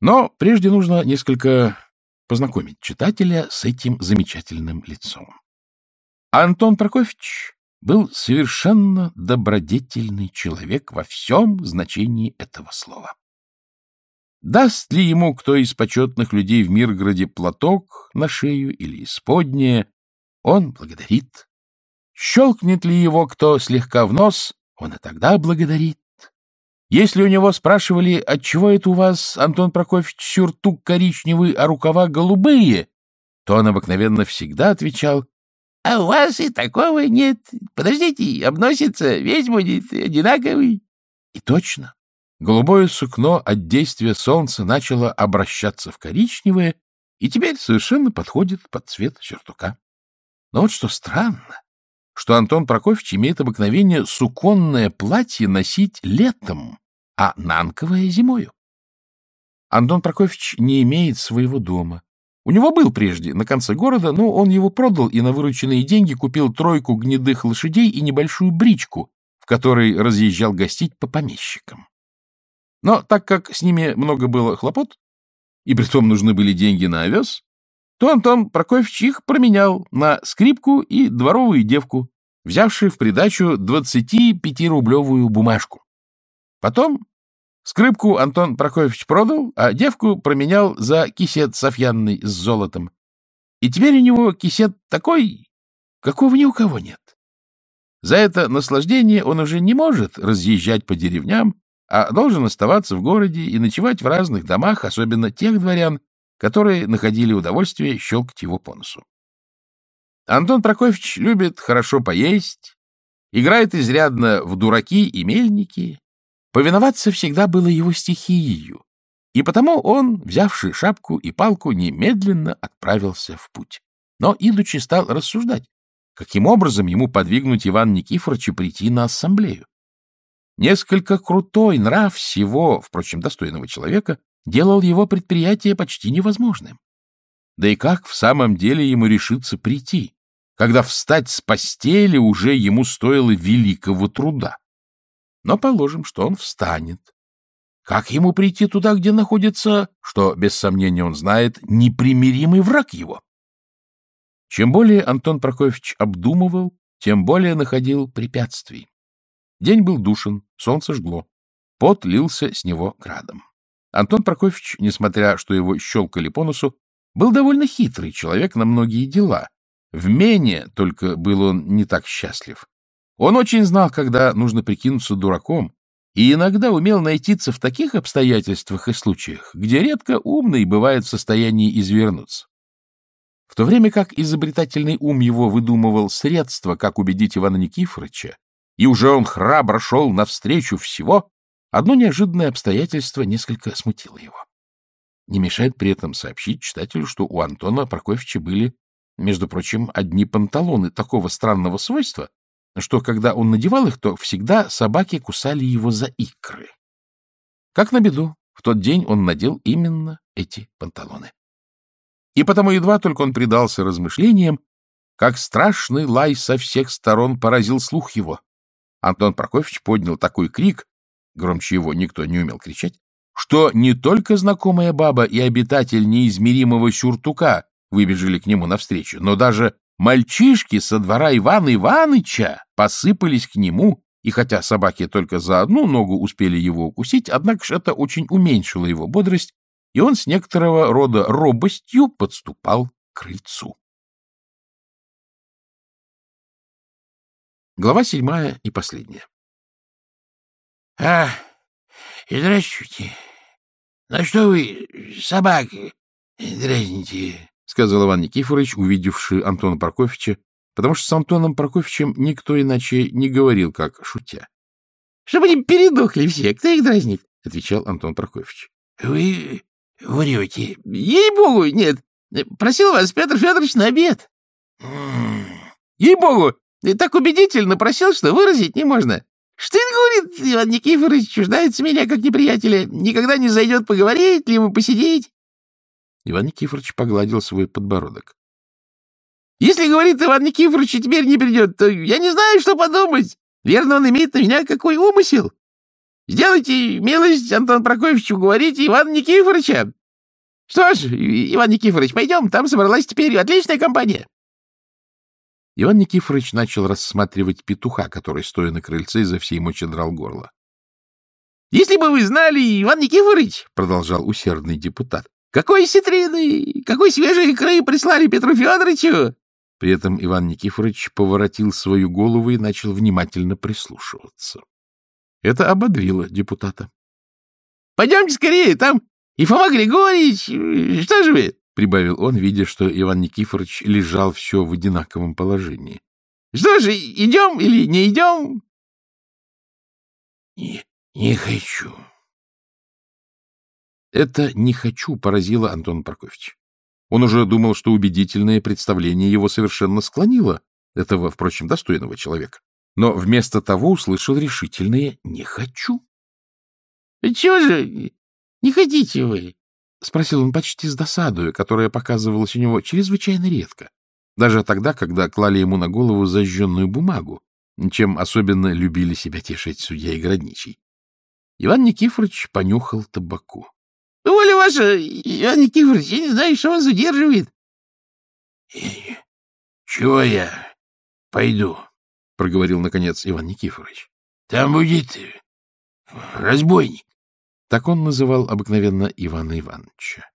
Но прежде нужно несколько познакомить читателя с этим замечательным лицом. Антон Прокофьевич был совершенно добродетельный человек во всем значении этого слова. Даст ли ему кто из почетных людей в Миргороде платок на шею или исподнее, он благодарит. Щелкнет ли его кто слегка в нос, он и тогда благодарит. Если у него спрашивали, отчего это у вас, Антон Прокофьевич, сюртук коричневый, а рукава голубые, то он обыкновенно всегда отвечал, «А у вас и такого нет. Подождите, обносится, весь будет одинаковый». И точно. Голубое сукно от действия солнца начало обращаться в коричневое и теперь совершенно подходит под цвет сюртука. Но вот что странно, что Антон Прокофьевич имеет обыкновение суконное платье носить летом, а нанковое зимою. Антон Прокофьевич не имеет своего дома. У него был прежде, на конце города, но он его продал и на вырученные деньги купил тройку гнедых лошадей и небольшую бричку, в которой разъезжал гостить по помещикам. Но так как с ними много было хлопот, и притом нужны были деньги на овес, то Антон Прокофьевич их променял на скрипку и дворовую девку, взявший в придачу 25-рублевую бумажку. Потом скрипку Антон Прокофьевич продал, а девку променял за кисет софьянный с золотом. И теперь у него кисет такой, какого ни у кого нет. За это наслаждение он уже не может разъезжать по деревням, а должен оставаться в городе и ночевать в разных домах, особенно тех дворян, которые находили удовольствие щелкать его по носу. Антон Прокофьевич любит хорошо поесть, играет изрядно в дураки и мельники. Повиноваться всегда было его стихией, и потому он, взявший шапку и палку, немедленно отправился в путь. Но, идучи, стал рассуждать, каким образом ему подвигнуть Ивана Никифоровича прийти на ассамблею. Несколько крутой нрав всего, впрочем, достойного человека, делал его предприятие почти невозможным. Да и как в самом деле ему решиться прийти, когда встать с постели уже ему стоило великого труда? Но положим, что он встанет. Как ему прийти туда, где находится, что, без сомнения, он знает, непримиримый враг его? Чем более Антон Прокофьевич обдумывал, тем более находил препятствий. День был душен, солнце жгло. Пот лился с него градом. Антон Прокофьевич, несмотря что его щелкали по носу, был довольно хитрый человек на многие дела. В мене только был он не так счастлив. Он очень знал, когда нужно прикинуться дураком, и иногда умел найтиться в таких обстоятельствах и случаях, где редко умный бывает в состоянии извернуться. В то время как изобретательный ум его выдумывал средства, как убедить Ивана Никифоровича, и уже он храбро шел навстречу всего, Одно неожиданное обстоятельство несколько смутило его. Не мешает при этом сообщить читателю, что у Антона Прокофьевича были, между прочим, одни панталоны такого странного свойства, что когда он надевал их, то всегда собаки кусали его за икры. Как на беду, в тот день он надел именно эти панталоны. И потому едва только он предался размышлениям, как страшный лай со всех сторон поразил слух его. Антон Прокофьевич поднял такой крик, громче его никто не умел кричать, что не только знакомая баба и обитатель неизмеримого сюртука выбежали к нему навстречу, но даже мальчишки со двора Ивана Иваныча посыпались к нему, и хотя собаки только за одну ногу успели его укусить, однако же это очень уменьшило его бодрость, и он с некоторого рода робостью подступал к крыльцу. Глава седьмая и последняя. — А, здравствуйте. На что вы собак дразните? — сказал Иван Никифорович, увидевший Антона Прокофьевича, потому что с Антоном Прокофьевичем никто иначе не говорил, как шутя. — Чтобы они передохли все, кто их дразнит? — отвечал Антон Прокофьевич. — Вы врете. — Ей-богу, нет. Просил вас Петр Федорович на обед. — Ей-богу, так убедительно просил, что выразить не можно. Что это, говорит, Иван Никифорович, чуждается меня как неприятеля, никогда не зайдет поговорить, либо посидеть? Иван Никифорович погладил свой подбородок. Если, говорит, Иван Никифорович теперь не придет, то я не знаю, что подумать. Верно, он имеет на меня какой умысел. Сделайте милость, Антон Прокофьевич, уговорите Ивана Никифоровича. Что ж, Иван Никифорович, пойдем, там собралась теперь отличная компания. Иван Никифорович начал рассматривать петуха, который, стоя на крыльце, изо всей мочи драл горло. — Если бы вы знали, Иван Никифорович, — продолжал усердный депутат, — какой ситрины, какой свежей икры прислали Петру Федоровичу! При этом Иван Никифорович поворотил свою голову и начал внимательно прислушиваться. Это ободрило депутата. — Пойдемте скорее, там и Фома Григорьевич, что же вы? — прибавил он, видя, что Иван Никифорович лежал все в одинаковом положении. — Что же, идем или не идем? — Не, хочу. Это «не хочу» поразило Антона Прокофьевича. Он уже думал, что убедительное представление его совершенно склонило этого, впрочем, достойного человека. Но вместо того услышал решительное «не хочу». — Чего же не хотите вы? — спросил он почти с досадою, которая показывалась у него чрезвычайно редко, даже тогда, когда клали ему на голову зажженную бумагу, чем особенно любили себя тешить судья и городничий. Иван Никифорович понюхал табаку. — Воля ваша, Иван Никифорович, я не знаю, что вас удерживает. — Чего я пойду? — проговорил, наконец, Иван Никифорович. — Там будет разбойник. Так он называл обыкновенно Ивана Ивановича.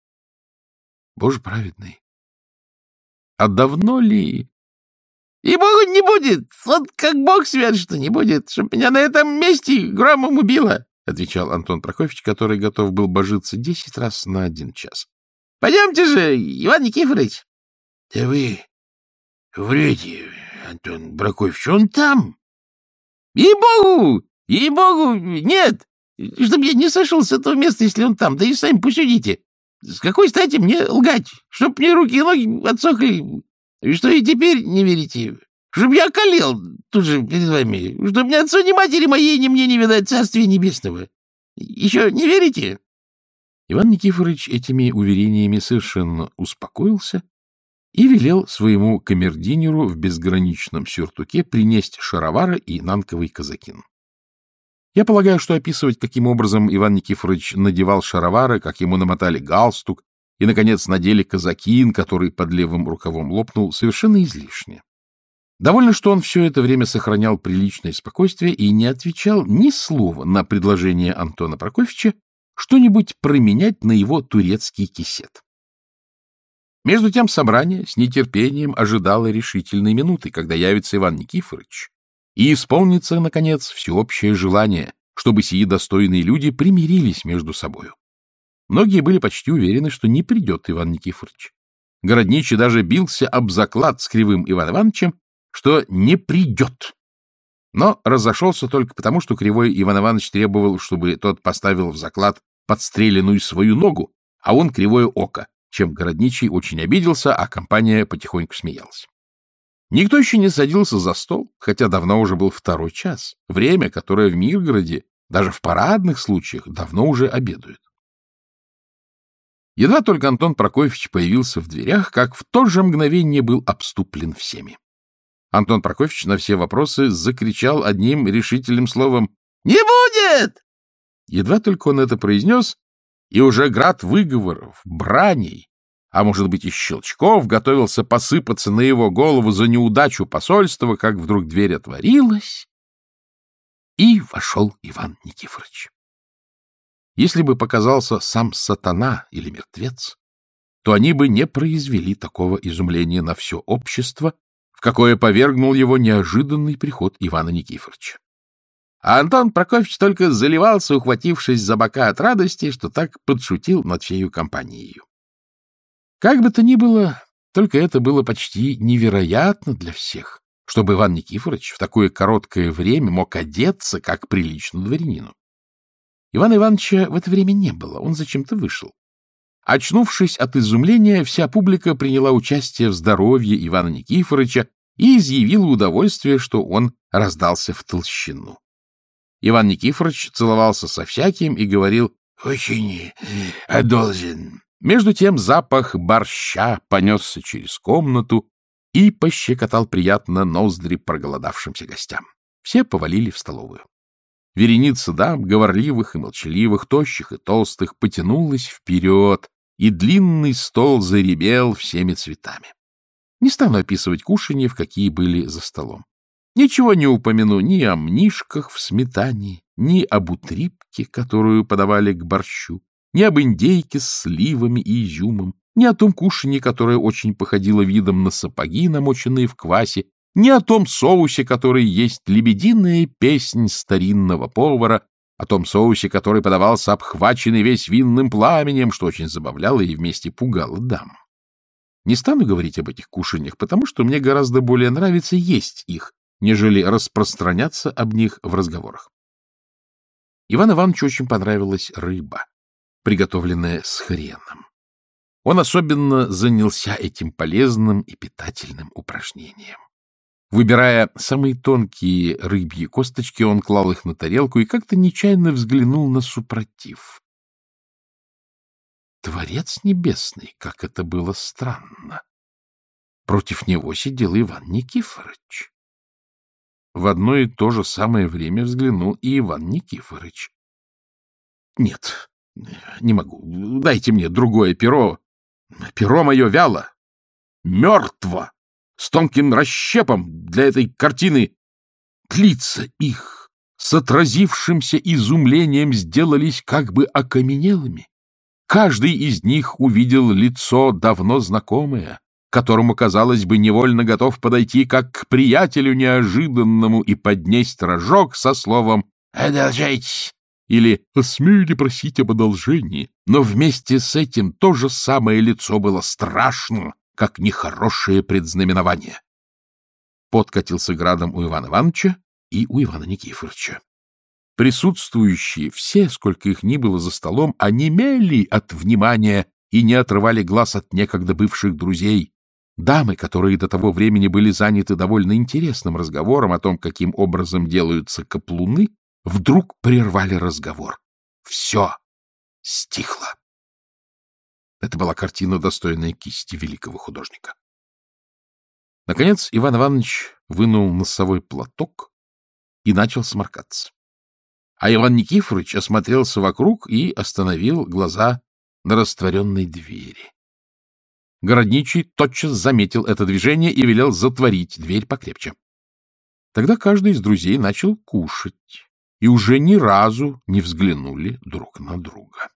Боже праведный! А давно ли... — И богу не будет! Вот как бог свят, что не будет, чтоб меня на этом месте громом убило! — отвечал Антон Прокофьевич, который готов был божиться десять раз на один час. — Пойдемте же, Иван Никифорович! — Да вы врете, Антон Прокофьевич, он там! — Ей-богу! Ей-богу! Нет! Чтоб я не сошел с этого места, если он там. Да и сами посудите. С какой стати мне лгать? Чтоб мне руки и ноги отсохли. И что и теперь не верите? Чтоб я околел тут же перед вами. Чтоб ни отцу, ни матери моей, ни мне не видать царствия небесного. Еще не верите? Иван Никифорович этими уверениями совершенно успокоился и велел своему камердинеру в безграничном сюртуке принести шаровары и нанковый казакин. Я полагаю, что описывать, каким образом Иван Никифорович надевал шаровары, как ему намотали галстук и, наконец, надели казакин, который под левым рукавом лопнул, совершенно излишне. Довольно, что он все это время сохранял приличное спокойствие и не отвечал ни слова на предложение Антона Прокофьевича что-нибудь променять на его турецкий кисет. Между тем собрание с нетерпением ожидало решительной минуты, когда явится Иван Никифорович и исполнится, наконец, всеобщее желание, чтобы сии достойные люди примирились между собою. Многие были почти уверены, что не придет Иван Никифорович. Городничий даже бился об заклад с Кривым Иван Ивановичем, что не придет. Но разошелся только потому, что Кривой Иван Иванович требовал, чтобы тот поставил в заклад подстреленную свою ногу, а он кривое око, чем Городничий очень обиделся, а компания потихоньку смеялась. Никто еще не садился за стол, хотя давно уже был второй час, время, которое в Миргороде, даже в парадных случаях, давно уже обедают. Едва только Антон Прокофьевич появился в дверях, как в то же мгновение был обступлен всеми. Антон Прокофьевич на все вопросы закричал одним решительным словом «Не будет!». Едва только он это произнес, и уже град выговоров, браней, а может быть и щелчков, готовился посыпаться на его голову за неудачу посольства, как вдруг дверь отворилась, и вошел Иван Никифорович. Если бы показался сам сатана или мертвец, то они бы не произвели такого изумления на все общество, в какое повергнул его неожиданный приход Ивана Никифоровича. А Антон Прокофьевич только заливался, ухватившись за бока от радости, что так подшутил над всею компанией. Как бы то ни было, только это было почти невероятно для всех, чтобы Иван Никифорович в такое короткое время мог одеться, как прилично дворянину. Ивана Ивановича в это время не было, он зачем-то вышел. Очнувшись от изумления, вся публика приняла участие в здоровье Ивана Никифоровича и изъявила удовольствие, что он раздался в толщину. Иван Никифорович целовался со всяким и говорил «Очень одолжен». Между тем запах борща понесся через комнату и пощекотал приятно ноздри проголодавшимся гостям. Все повалили в столовую. Вереница дам, говорливых и молчаливых, тощих и толстых, потянулась вперед, и длинный стол заребел всеми цветами. Не стану описывать кушанье, в какие были за столом. Ничего не упомяну ни о мнишках в сметане, ни об утрипке, которую подавали к борщу, ни об индейке с сливами и изюмом, ни о том кушанье, которое очень походило видом на сапоги, намоченные в квасе, ни о том соусе, который есть лебединая песнь старинного повара, о том соусе, который подавался обхваченный весь винным пламенем, что очень забавляло и вместе пугало дам. Не стану говорить об этих кушаньях, потому что мне гораздо более нравится есть их, нежели распространяться об них в разговорах. Иван Ивановичу очень понравилась рыба, приготовленная с хреном. Он особенно занялся этим полезным и питательным упражнением. Выбирая самые тонкие рыбьи косточки, он клал их на тарелку и как-то нечаянно взглянул на супротив. Творец небесный, как это было странно! Против него сидел Иван Никифорович. В одно и то же самое время взглянул и Иван Никифорович. — Нет, не могу. Дайте мне другое перо. Перо мое вяло. Мертво с тонким расщепом для этой картины. Лица их с отразившимся изумлением сделались как бы окаменелыми. Каждый из них увидел лицо давно знакомое, которому, казалось бы, невольно готов подойти как к приятелю неожиданному и поднесть рожок со словом «Одолжайте!» Или «Смею просить об одолжении?» Но вместе с этим то же самое лицо было страшно, как нехорошее предзнаменование. Подкатился градом у Ивана Ивановича и у Ивана Никифоровича. Присутствующие, все, сколько их ни было за столом, онемели от внимания и не отрывали глаз от некогда бывших друзей. Дамы, которые до того времени были заняты довольно интересным разговором о том, каким образом делаются каплуны, вдруг прервали разговор. Все стихло. Это была картина, достойная кисти великого художника. Наконец Иван Иванович вынул носовой платок и начал сморкаться. А Иван Никифорович осмотрелся вокруг и остановил глаза на растворенной двери. Городничий тотчас заметил это движение и велел затворить дверь покрепче. Тогда каждый из друзей начал кушать, и уже ни разу не взглянули друг на друга.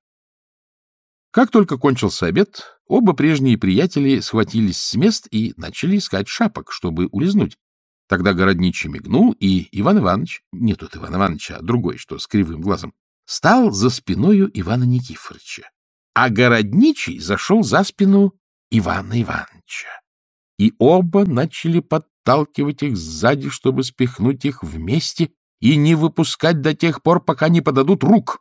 Как только кончился обед, оба прежние приятели схватились с мест и начали искать шапок, чтобы улизнуть. Тогда городничий мигнул, и Иван Иванович, не тот Иван Иванович, а другой, что с кривым глазом, стал за спиною Ивана Никифоровича, а городничий зашел за спину Ивана Ивановича. И оба начали подталкивать их сзади, чтобы спихнуть их вместе и не выпускать до тех пор, пока не подадут рук.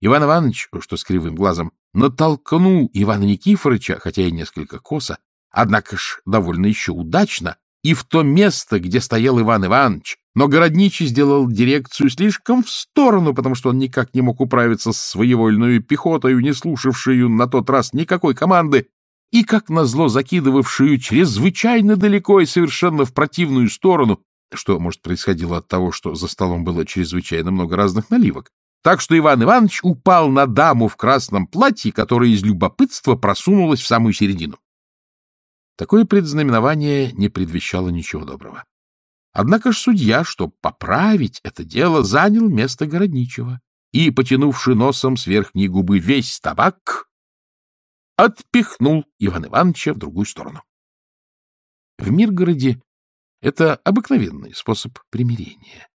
Иван Иванович, что с кривым глазом, натолкнул Ивана Никифоровича, хотя и несколько косо, однако ж довольно еще удачно, и в то место, где стоял Иван Иванович, но городничий сделал дирекцию слишком в сторону, потому что он никак не мог управиться с своевольной пехотой, не слушавшую на тот раз никакой команды, и, как назло, закидывавшую чрезвычайно далеко и совершенно в противную сторону, что, может, происходило от того, что за столом было чрезвычайно много разных наливок, так что Иван Иванович упал на даму в красном платье, которая из любопытства просунулась в самую середину. Такое предзнаменование не предвещало ничего доброго. Однако ж судья, чтобы поправить это дело, занял место городничего и, потянувши носом с верхней губы весь табак, отпихнул Ивана Ивановича в другую сторону. В Миргороде это обыкновенный способ примирения.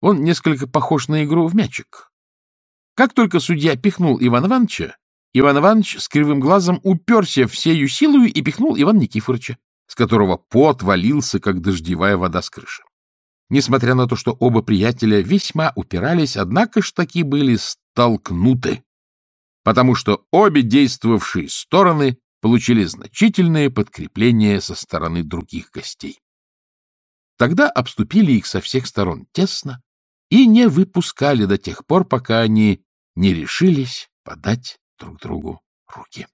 Он несколько похож на игру в мячик. Как только судья пихнул Ивана Ивановича, Иван Иванович с кривым глазом уперся всею силою и пихнул Ивана Никифоровича, с которого пот валился, как дождевая вода с крыши. Несмотря на то, что оба приятеля весьма упирались, однако ж таки были столкнуты, потому что обе действовавшие стороны получили значительное подкрепление со стороны других гостей. Тогда обступили их со всех сторон тесно, и не выпускали до тех пор, пока они не решились подать друг другу руки.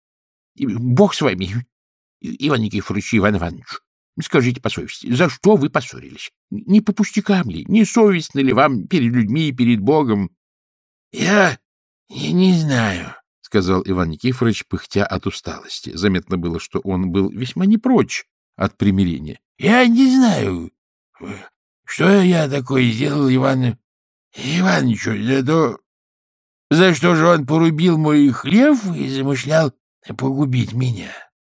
— Бог с вами, Иван Никифорович Иван Иванович. Скажите по совести, за что вы поссорились? Не по пустякам ли? Не совестно ли вам перед людьми и перед Богом? — Я... я не знаю, — сказал Иван Никифорович, пыхтя от усталости. Заметно было, что он был весьма не прочь от примирения. — Я не знаю, что я такое сделал Ивану Иванычу, за то... За что же он порубил мой хлев и замышлял погубить меня?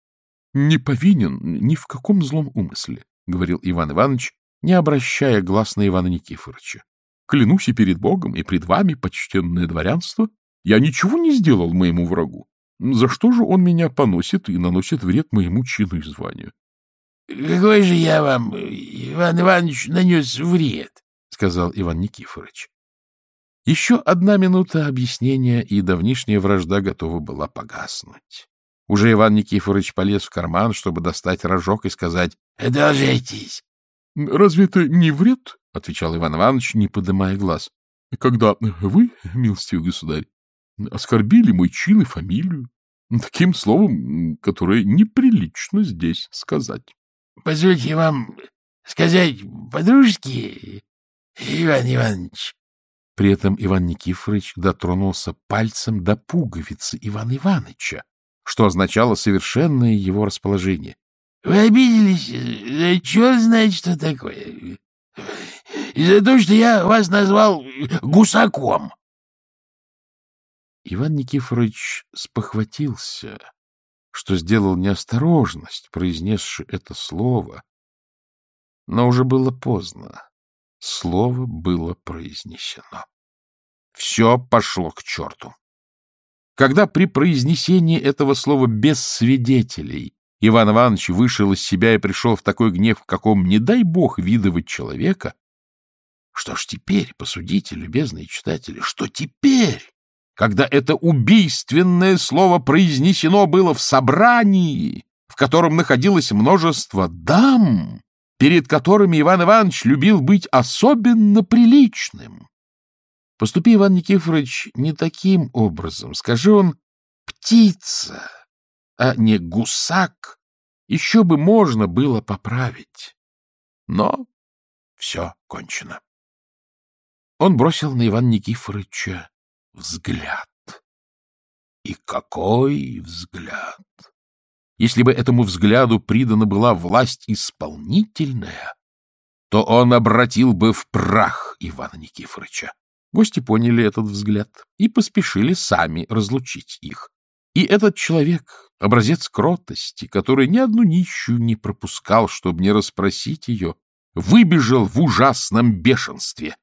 — Не повинен ни в каком злом умысле, — говорил Иван Иванович, не обращая глаз на Ивана Никифоровича. — Клянусь и перед Богом, и пред вами, почтенное дворянство, я ничего не сделал моему врагу. За что же он меня поносит и наносит вред моему чину и званию? — Какой же я вам, Иван Иванович, нанес вред? — сказал Иван Никифорович. Еще одна минута объяснения, и давнишняя вражда готова была погаснуть. Уже Иван Никифорович полез в карман, чтобы достать рожок и сказать «Одолжитесь». — Разве это не вред? — отвечал Иван Иванович, не поднимая глаз. — Когда вы, милостивый государь, оскорбили мой чин и фамилию таким словом, которое неприлично здесь сказать. — Позвольте вам сказать по-дружески, Иван Иванович. При этом Иван Никифорович дотронулся пальцем до пуговицы Ивана Ивановича, что означало совершенное его расположение. — Вы обиделись? Черт знает, что такое. И за то, что я вас назвал гусаком. Иван Никифорович спохватился, что сделал неосторожность, произнесши это слово, но уже было поздно. Слово было произнесено. Все пошло к черту. Когда при произнесении этого слова без свидетелей Иван Иванович вышел из себя и пришел в такой гнев, в каком, не дай бог, видывать человека, что ж теперь, посудите, любезные читатели, что теперь, когда это убийственное слово произнесено было в собрании, в котором находилось множество дам, перед которыми Иван Иванович любил быть особенно приличным. Поступи Иван Никифорович не таким образом, скажи он «птица», а не «гусак», еще бы можно было поправить. Но все кончено. Он бросил на Ивана Никифоровича взгляд. И какой взгляд! Если бы этому взгляду придана была власть исполнительная, то он обратил бы в прах Ивана Никифоровича. Гости поняли этот взгляд и поспешили сами разлучить их. И этот человек, образец кротости, который ни одну нищую не пропускал, чтобы не расспросить ее, выбежал в ужасном бешенстве.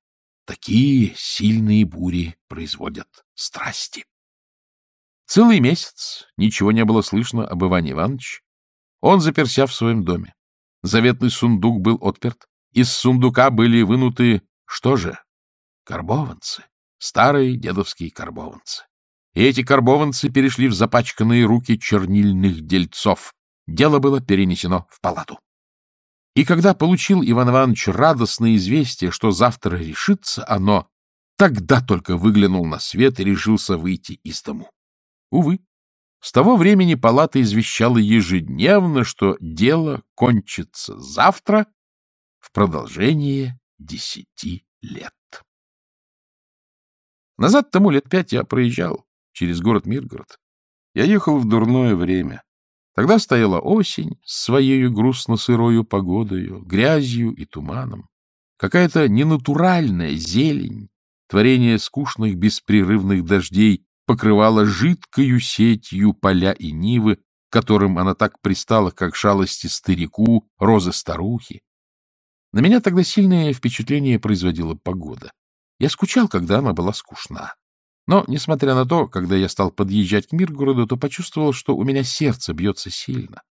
Такие сильные бури производят страсти. Целый месяц ничего не было слышно об Иване Ивановиче. Он заперся в своем доме. Заветный сундук был отперт. Из сундука были вынуты, что же, карбованцы, старые дедовские карбованцы. И эти карбованцы перешли в запачканные руки чернильных дельцов. Дело было перенесено в палату. И когда получил Иван Иванович радостное известие, что завтра решится оно, тогда только выглянул на свет и решился выйти из дому. Увы, с того времени палата извещала ежедневно, что дело кончится завтра в продолжение десяти лет. Назад тому лет пять я проезжал через город Миргород. Я ехал в дурное время. Тогда стояла осень с своей грустно-сырою погодою, грязью и туманом. Какая-то ненатуральная зелень, творение скучных беспрерывных дождей покрывала жидкою сетью поля и нивы, которым она так пристала, как шалости старику, розы старухи. На меня тогда сильное впечатление производила погода. Я скучал, когда она была скучна. Но, несмотря на то, когда я стал подъезжать к Миргороду, то почувствовал, что у меня сердце бьется сильно.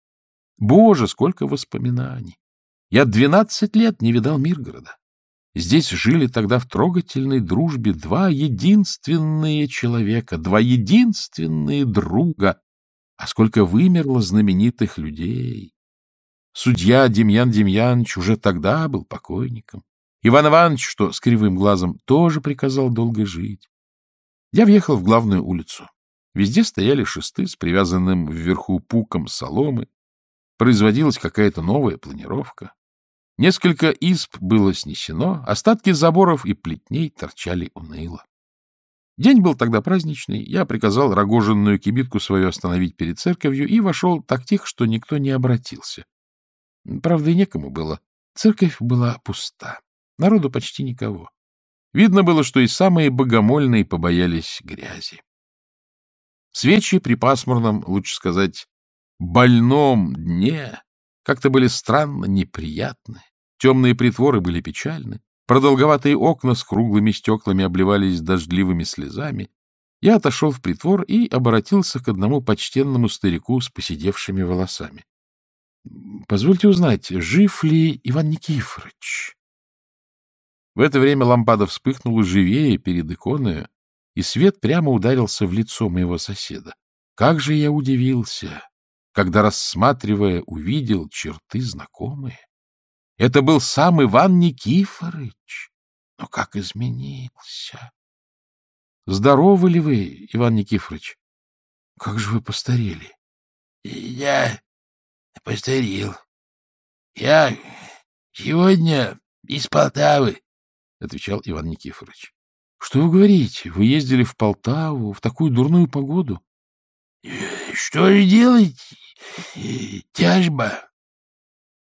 Боже, сколько воспоминаний! Я двенадцать лет не видал Миргорода. Здесь жили тогда в трогательной дружбе два единственные человека, два единственные друга. А сколько вымерло знаменитых людей! Судья Демьян Демьянович уже тогда был покойником. Иван Иванович, что с кривым глазом, тоже приказал долго жить. Я въехал в главную улицу. Везде стояли шесты с привязанным вверху пуком соломы. производилась какая-то новая планировка. Несколько изб было снесено, остатки заборов и плетней торчали уныло. День был тогда праздничный, я приказал рогоженную кибитку свою остановить перед церковью и вошел так тихо, что никто не обратился. Правда, и некому было. Церковь была пуста, народу почти никого. Видно было, что и самые богомольные побоялись грязи. Свечи при пасмурном, лучше сказать, больном дне как-то были странно неприятны. Темные притворы были печальны. Продолговатые окна с круглыми стеклами обливались дождливыми слезами. Я отошел в притвор и обратился к одному почтенному старику с поседевшими волосами. — Позвольте узнать, жив ли Иван Никифорович? В это время лампада вспыхнула живее перед иконой, и свет прямо ударился в лицо моего соседа. Как же я удивился, когда, рассматривая, увидел черты знакомые. Это был сам Иван Никифорович. Но как изменился! Здоровы ли вы, Иван Никифорович? Как же вы постарели? Я постарел. Я сегодня из Полтавы, — отвечал Иван Никифорович. — Что вы говорите? Вы ездили в Полтаву в такую дурную погоду? — Что же делать? Тяжба.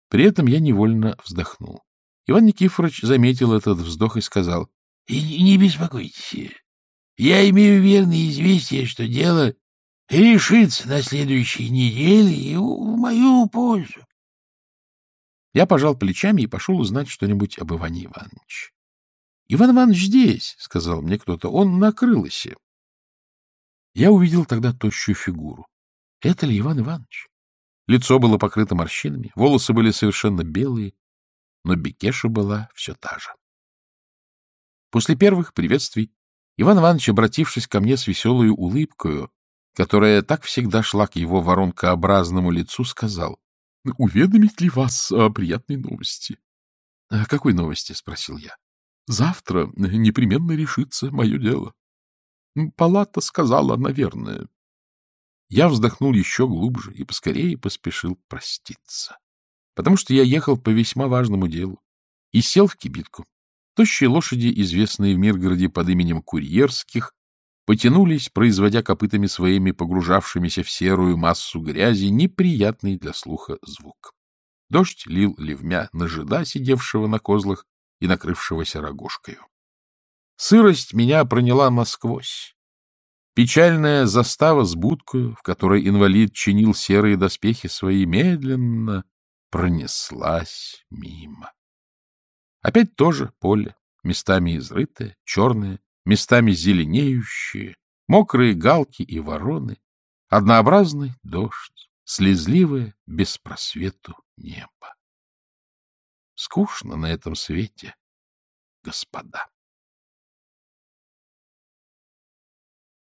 При этом я невольно вздохнул. Иван Никифорович заметил этот вздох и сказал. — Не беспокойтесь. Я имею верное известие, что дело решится на следующей неделе и в мою пользу. Я пожал плечами и пошел узнать что-нибудь об Иване Ивановиче. — Иван Иванович здесь, — сказал мне кто-то, — он на крылосе. Я увидел тогда тощую фигуру. Это ли Иван Иванович? Лицо было покрыто морщинами, волосы были совершенно белые, но Бекеша была все та же. После первых приветствий Иван Иванович, обратившись ко мне с веселой улыбкою, которая так всегда шла к его воронкообразному лицу, сказал, — Уведомить ли вас о приятной новости? — Какой новости? — спросил я. — Завтра непременно решится мое дело. Палата сказала, наверное. Я вздохнул еще глубже и поскорее поспешил проститься, потому что я ехал по весьма важному делу и сел в кибитку. Тощие лошади, известные в Миргороде под именем Курьерских, потянулись, производя копытами своими погружавшимися в серую массу грязи неприятный для слуха звук. Дождь лил ливмя на жида, сидевшего на козлах и накрывшегося рогожкою. Сырость меня проняла насквозь. Печальная застава с будкою, в которой инвалид чинил серые доспехи свои, медленно пронеслась мимо. Опять тоже поле, местами изрытое, черное, местами зеленеющие, мокрые галки и вороны, однообразный дождь, слезливое без просвету небо. Скучно на этом свете, господа.